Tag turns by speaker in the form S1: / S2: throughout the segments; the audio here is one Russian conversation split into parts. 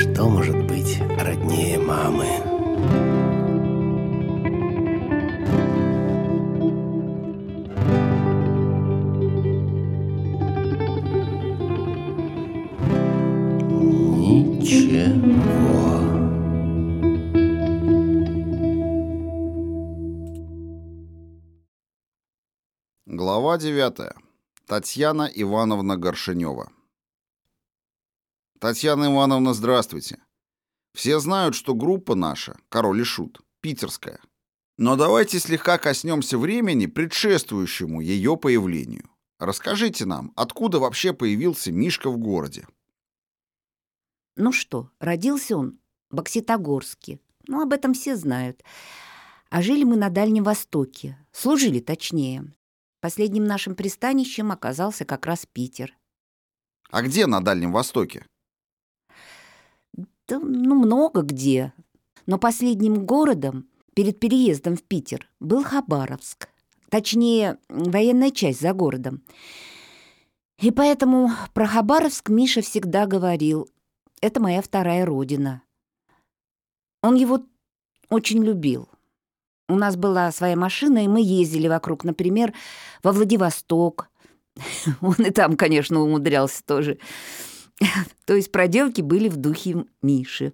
S1: Что может быть роднее мамы? Ничего.
S2: Глава 9. Татьяна Ивановна Горшинева. Татьяна Ивановна, здравствуйте. Все знают, что группа наша, Король и Шут, питерская. Но давайте слегка коснемся времени, предшествующему ее появлению. Расскажите нам, откуда вообще появился Мишка в городе?
S3: Ну что, родился он в Бокситогорске. Ну, об этом все знают. А жили мы на Дальнем Востоке. Служили, точнее. Последним нашим пристанищем оказался как раз Питер.
S2: А где на Дальнем Востоке?
S3: Да, ну, много где. Но последним городом перед переездом в Питер был Хабаровск. Точнее, военная часть за городом. И поэтому про Хабаровск Миша всегда говорил. Это моя вторая родина. Он его очень любил. У нас была своя машина, и мы ездили вокруг, например, во Владивосток. Он и там, конечно, умудрялся тоже. То есть проделки были в духе Миши.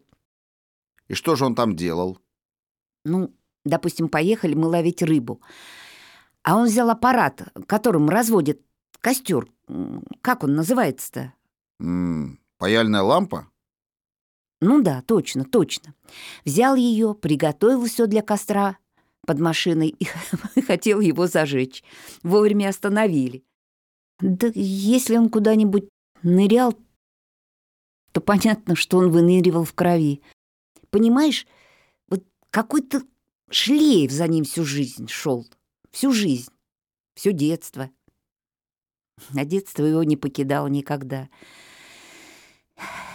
S2: И что же он там делал?
S3: Ну, допустим, поехали мы ловить рыбу. А он взял аппарат, которым разводит костер. Как он называется-то?
S2: Паяльная лампа?
S3: Ну да, точно, точно. Взял ее, приготовил все для костра под машиной и хотел его зажечь. Вовремя остановили. Да если он куда-нибудь нырял, то понятно, что он выныривал в крови. Понимаешь, вот какой-то шлейф за ним всю жизнь шел. Всю жизнь. Все детство. А детство его не покидало никогда.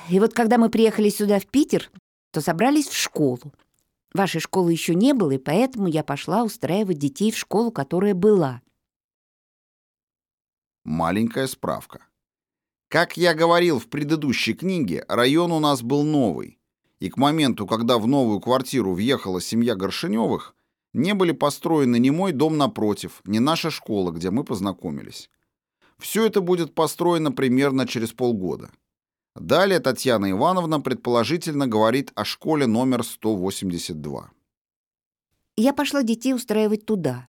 S3: И вот когда мы приехали сюда, в Питер, то собрались в школу. Вашей школы еще не было, и поэтому я пошла устраивать детей в школу, которая была.
S2: Маленькая справка. Как я говорил в предыдущей книге, район у нас был новый. И к моменту, когда в новую квартиру въехала семья Горшиневых, не были построены ни мой дом напротив, ни наша школа, где мы познакомились. Все это будет построено примерно через полгода. Далее Татьяна Ивановна предположительно говорит о школе номер 182.
S3: Я пошла детей устраивать туда.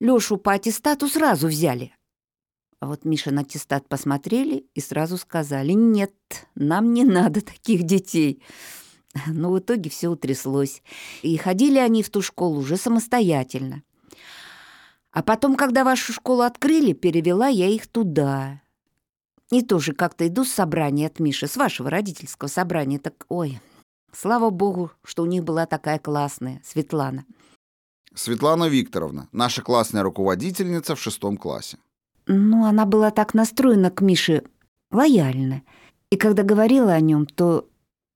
S3: Лёшу по аттестату сразу взяли. А вот Миша на аттестат посмотрели и сразу сказали, нет, нам не надо таких детей. Но в итоге все утряслось. И ходили они в ту школу уже самостоятельно. А потом, когда вашу школу открыли, перевела я их туда. И тоже как-то иду с собрания от Миши, с вашего родительского собрания. Так, ой, слава богу, что у них была такая классная Светлана.
S2: Светлана Викторовна, наша классная руководительница в шестом классе.
S3: Ну, она была так настроена к Мише лояльно. И когда говорила о нем, то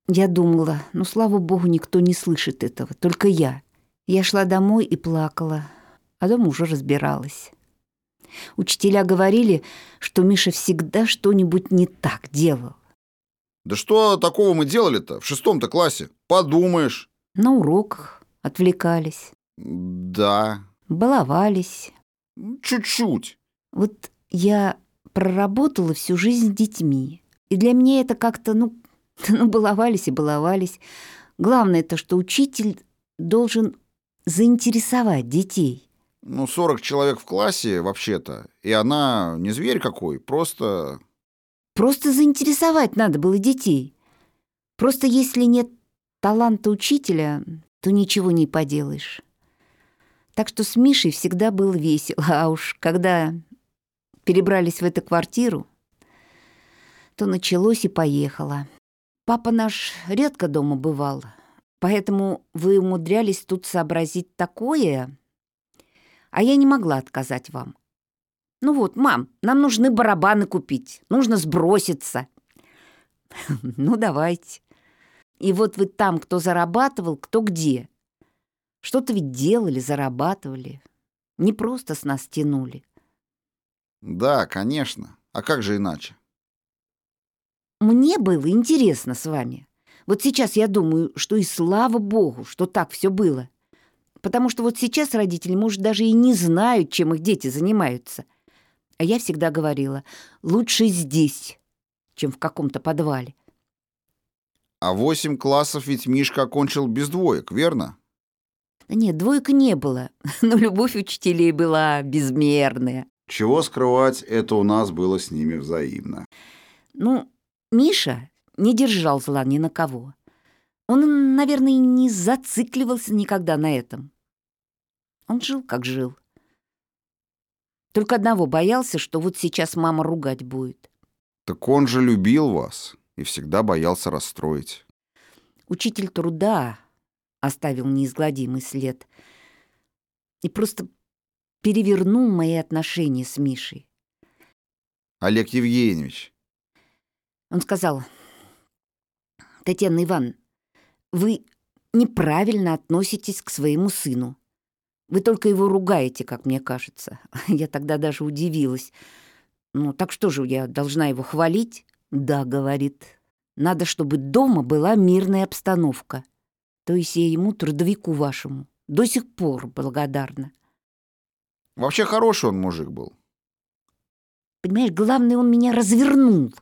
S3: я думала, ну, слава богу, никто не слышит этого, только я. Я шла домой и плакала, а дома уже разбиралась. Учителя говорили, что Миша всегда что-нибудь не так делал.
S2: Да что такого мы делали-то в шестом-то классе? Подумаешь.
S3: На уроках отвлекались,
S2: Да,
S3: баловались.
S2: чуть-чуть.
S3: Вот я проработала всю жизнь с детьми. И для меня это как-то, ну, ну, баловались и баловались. Главное то, что учитель должен заинтересовать детей.
S2: Ну, 40 человек в классе, вообще-то. И она не зверь какой, просто...
S3: Просто заинтересовать надо было детей. Просто если нет таланта учителя, то ничего не поделаешь. Так что с Мишей всегда было весело. А уж когда перебрались в эту квартиру, то началось и поехало. Папа наш редко дома бывал, поэтому вы умудрялись тут сообразить такое, а я не могла отказать вам. Ну вот, мам, нам нужны барабаны купить, нужно сброситься. Ну, давайте. И вот вы там, кто зарабатывал, кто где. Что-то ведь делали, зарабатывали. Не просто с нас тянули.
S2: Да, конечно. А как же иначе?
S3: Мне было интересно с вами. Вот сейчас я думаю, что и слава богу, что так все было. Потому что вот сейчас родители, может, даже и не знают, чем их дети занимаются. А я всегда говорила, лучше здесь, чем в каком-то подвале.
S2: А восемь классов ведь Мишка окончил без двоек, верно?
S3: Нет, двоек не было, но любовь учителей была безмерная.
S2: Чего скрывать, это у нас было с ними взаимно.
S3: Ну, Миша не держал зла ни на кого. Он, наверное, не зацикливался никогда на этом. Он жил, как жил. Только одного боялся, что вот сейчас мама ругать будет.
S2: Так он же любил вас и всегда боялся расстроить.
S3: Учитель труда оставил неизгладимый след и просто перевернул мои отношения с Мишей.
S2: Олег Евгеньевич.
S3: Он сказал, Татьяна Ивановна, вы неправильно относитесь к своему сыну. Вы только его ругаете, как мне кажется. Я тогда даже удивилась. Ну, так что же, я должна его хвалить? Да, говорит. Надо, чтобы дома была мирная обстановка. То есть я ему, трудовику вашему, до сих пор благодарна.
S2: Вообще хороший он мужик был.
S3: Понимаешь, главное, он меня развернул.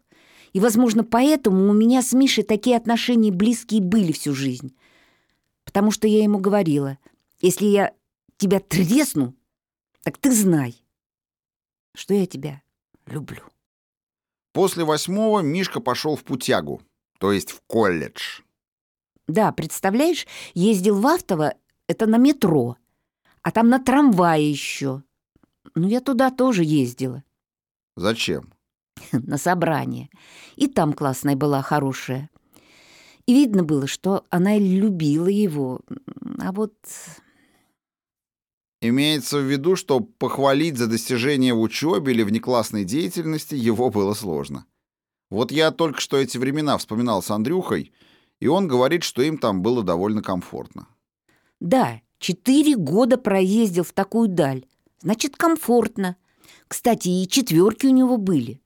S3: И, возможно, поэтому у меня с Мишей такие отношения близкие были всю жизнь. Потому что я ему говорила, если я тебя тресну, так ты знай, что я тебя люблю.
S2: После восьмого Мишка пошел в путягу, то есть в колледж.
S3: Да, представляешь, ездил в Автово, это на метро, а там на трамвае еще. Ну, я туда тоже ездила.
S2: Зачем?
S3: На собрание. И там классная была, хорошая. И видно было, что она любила его. А вот
S2: Имеется в виду, что похвалить за достижения в учебе или внеклассной деятельности его было сложно. Вот я только что эти времена вспоминал с Андрюхой, и он говорит, что им там было довольно комфортно.
S3: Да, четыре года проездил в такую даль. Значит, комфортно. Кстати, и четверки у него были.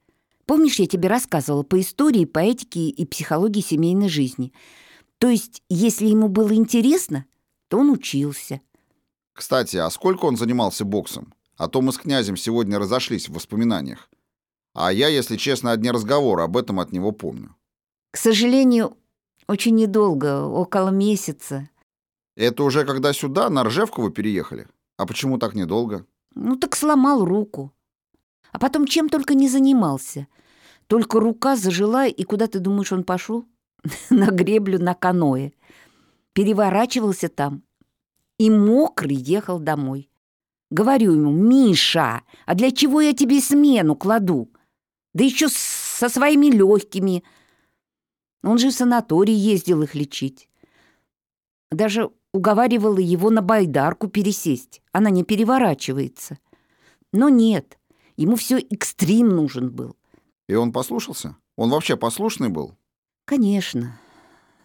S3: Помнишь, я тебе рассказывала по истории, по этике и психологии семейной жизни? То есть, если ему было интересно, то он учился.
S2: Кстати, а сколько он занимался боксом? А то мы с князем сегодня разошлись в воспоминаниях. А я, если честно, одни разговоры об этом от него помню.
S3: К сожалению, очень недолго, около месяца.
S2: Это уже когда сюда, на Ржевку вы переехали? А почему так недолго?
S3: Ну так сломал руку. А потом чем только не занимался. Только рука зажила, и куда ты думаешь, он пошел? на греблю на каное. Переворачивался там и мокрый ехал домой. Говорю ему, Миша, а для чего я тебе смену кладу? Да еще со своими легкими. Он же в санаторий ездил их лечить. Даже уговаривала его на байдарку пересесть. Она не переворачивается. Но нет, ему все экстрим нужен был.
S2: И он послушался? Он вообще послушный был?
S3: Конечно.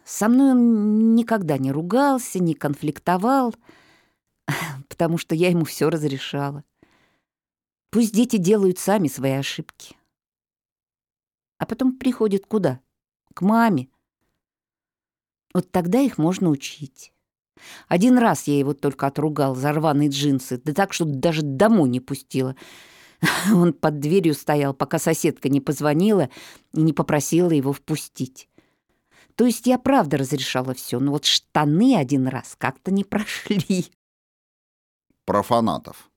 S3: Со мной он никогда не ругался, не конфликтовал, потому что я ему все разрешала. Пусть дети делают сами свои ошибки. А потом приходят куда? К маме. Вот тогда их можно учить. Один раз я его только отругал за рваные джинсы, да так, что даже домой не пустила. Он под дверью стоял, пока соседка не позвонила и не попросила его впустить. То есть я правда разрешала все, но вот штаны один раз как-то не прошли.
S2: Про фанатов.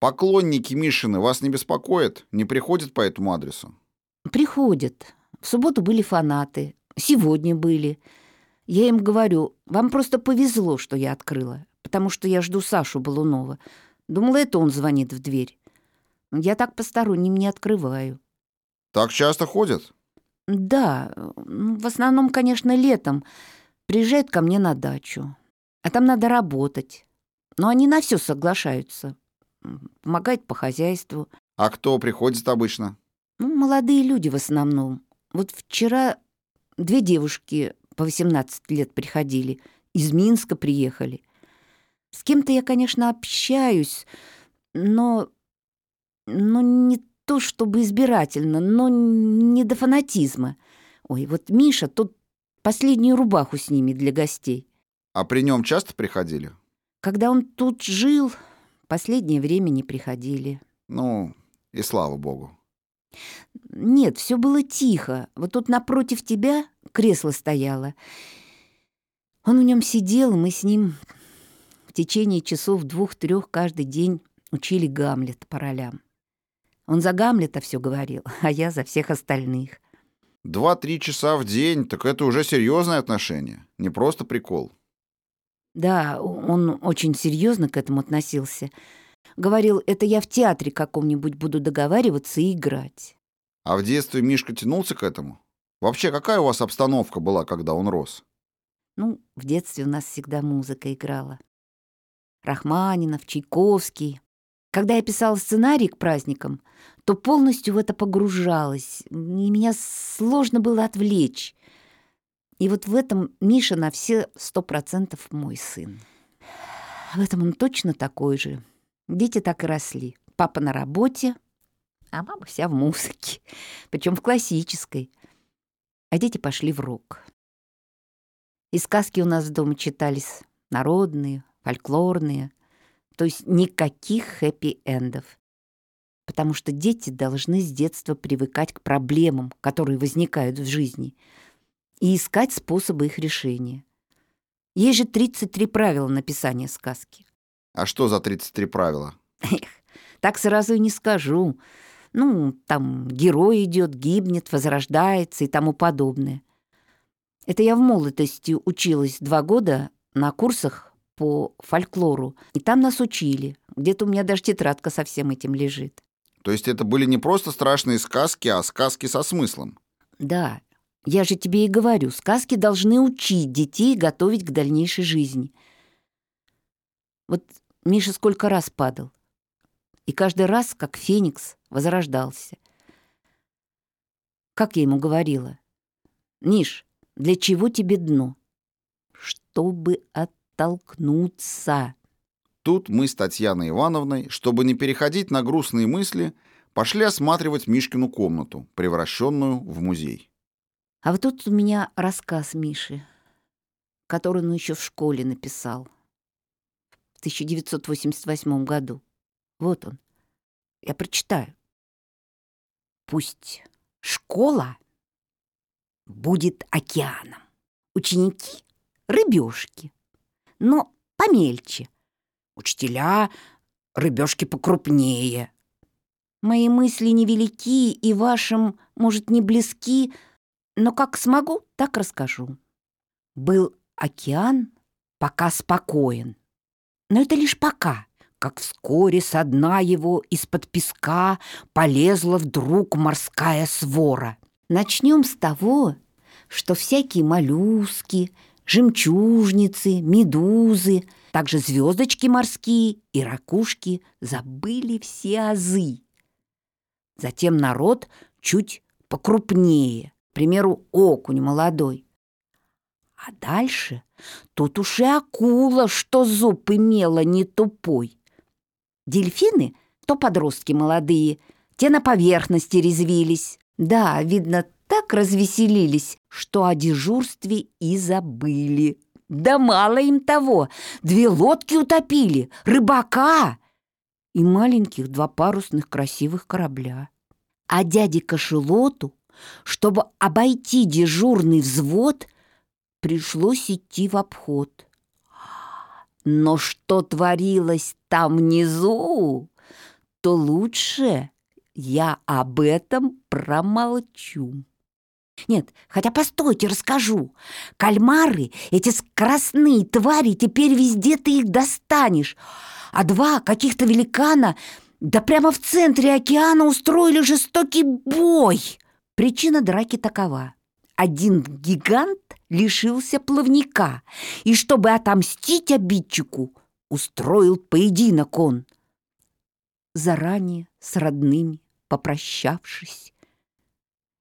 S2: Поклонники Мишины вас не беспокоят? Не приходят по этому адресу?
S3: Приходят. В субботу были фанаты. Сегодня были. Я им говорю, вам просто повезло, что я открыла, потому что я жду Сашу Балунова. Думала, это он звонит в дверь. Я так посторонним не открываю.
S2: Так часто ходят?
S3: Да, в основном, конечно, летом. Приезжают ко мне на дачу. А там надо работать. Но они на все соглашаются. Помогают по хозяйству.
S2: А кто приходит обычно?
S3: Ну, молодые люди в основном. Вот вчера две девушки по 18 лет приходили. Из Минска приехали. С кем-то я, конечно, общаюсь, но... Но не то чтобы избирательно, но не до фанатизма. Ой, вот Миша, тот Последнюю рубаху с ними для гостей.
S2: А при нем часто приходили?
S3: Когда он тут жил, последнее время не приходили.
S2: Ну, и слава богу.
S3: Нет, все было тихо. Вот тут напротив тебя кресло стояло. Он в нем сидел, мы с ним в течение часов двух-трех каждый день учили Гамлет по ролям. Он за Гамлета все говорил, а я за всех остальных.
S2: Два-три часа в день, так это уже серьезное отношение, не просто прикол.
S3: Да, он очень серьезно к этому относился. Говорил, это я в театре каком-нибудь буду договариваться и играть.
S2: А в детстве Мишка тянулся к этому? Вообще, какая у вас обстановка была, когда он рос?
S3: Ну, в детстве у нас всегда музыка играла. Рахманинов, Чайковский. Когда я писала сценарий к праздникам, то полностью в это погружалась, и меня сложно было отвлечь. И вот в этом Миша на все сто процентов мой сын. В этом он точно такой же. Дети так и росли. Папа на работе, а мама вся в музыке, причем в классической. А дети пошли в рок. И сказки у нас дома читались народные, фольклорные, то есть никаких хэппи-эндов. Потому что дети должны с детства привыкать к проблемам, которые возникают в жизни, и искать способы их решения. Есть же 33 правила написания сказки.
S2: А что за 33 правила?
S3: Эх, так сразу и не скажу. Ну, там герой идет, гибнет, возрождается и тому подобное. Это я в молодости училась два года на курсах по фольклору, и там нас учили. Где-то у меня даже тетрадка со всем этим лежит.
S2: То есть это были не просто страшные сказки, а сказки со смыслом?
S3: Да, я же тебе и говорю, сказки должны учить детей готовить к дальнейшей жизни. Вот Миша сколько раз падал. И каждый раз, как феникс, возрождался. Как я ему говорила? «Миш, для чего тебе дно?» «Чтобы оттолкнуться».
S2: Тут мы с Татьяной Ивановной, чтобы не переходить на грустные мысли, пошли осматривать Мишкину комнату, превращенную в музей.
S3: А вот тут у меня рассказ Миши, который он еще в школе написал в 1988 году. Вот он. Я прочитаю. Пусть школа будет океаном. Ученики — рыбешки, но помельче. Учителя — рыбешки покрупнее. Мои мысли невелики и вашим, может, не близки, но как смогу, так расскажу. Был океан пока спокоен. Но это лишь пока, как вскоре со дна его из-под песка полезла вдруг морская свора. Начнем с того, что всякие моллюски, жемчужницы, медузы, также звездочки морские и ракушки забыли все азы. Затем народ чуть покрупнее – примеру, окунь молодой. А дальше тут уж и акула, что зуб имела не тупой. Дельфины, то подростки молодые, те на поверхности резвились. Да, видно, так развеселились, что о дежурстве и забыли. Да мало им того, две лодки утопили, рыбака и маленьких два парусных красивых корабля. А дяде Кошелоту чтобы обойти дежурный взвод, пришлось идти в обход. Но что творилось там внизу, то лучше я об этом промолчу. Нет, хотя постойте, расскажу. Кальмары, эти скоростные твари, теперь везде ты их достанешь. А два каких-то великана, да прямо в центре океана устроили жестокий бой. Причина драки такова. Один гигант лишился плавника, и чтобы отомстить обидчику, устроил поединок он. Заранее с родными попрощавшись,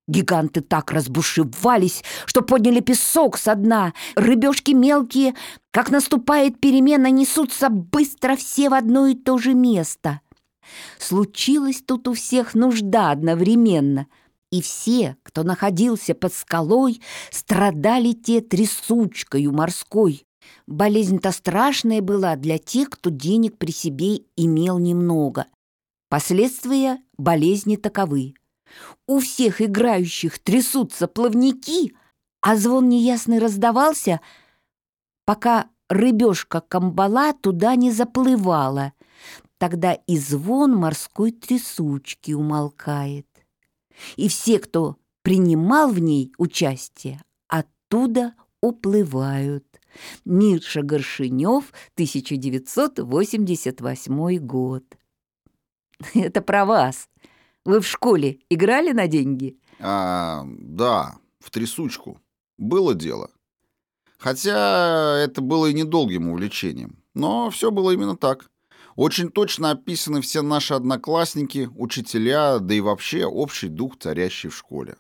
S3: Гиганты так разбушевались, что подняли песок со дна. Рыбешки мелкие, как наступает перемена, несутся быстро все в одно и то же место. Случилась тут у всех нужда одновременно — И все, кто находился под скалой, страдали те трясучкою морской. Болезнь-то страшная была для тех, кто денег при себе имел немного. Последствия болезни таковы. У всех играющих трясутся плавники, а звон неясный раздавался, пока рыбешка камбала туда не заплывала. Тогда и звон морской трясучки умолкает. И все, кто принимал в ней участие, оттуда уплывают. Миша Горшинев, 1988 год. Это про вас. Вы в школе играли на деньги?
S2: А, да, в трясучку. Было дело. Хотя это было и недолгим увлечением. Но все было именно так. Очень точно описаны все наши одноклассники, учителя, да и вообще общий дух, царящий в школе.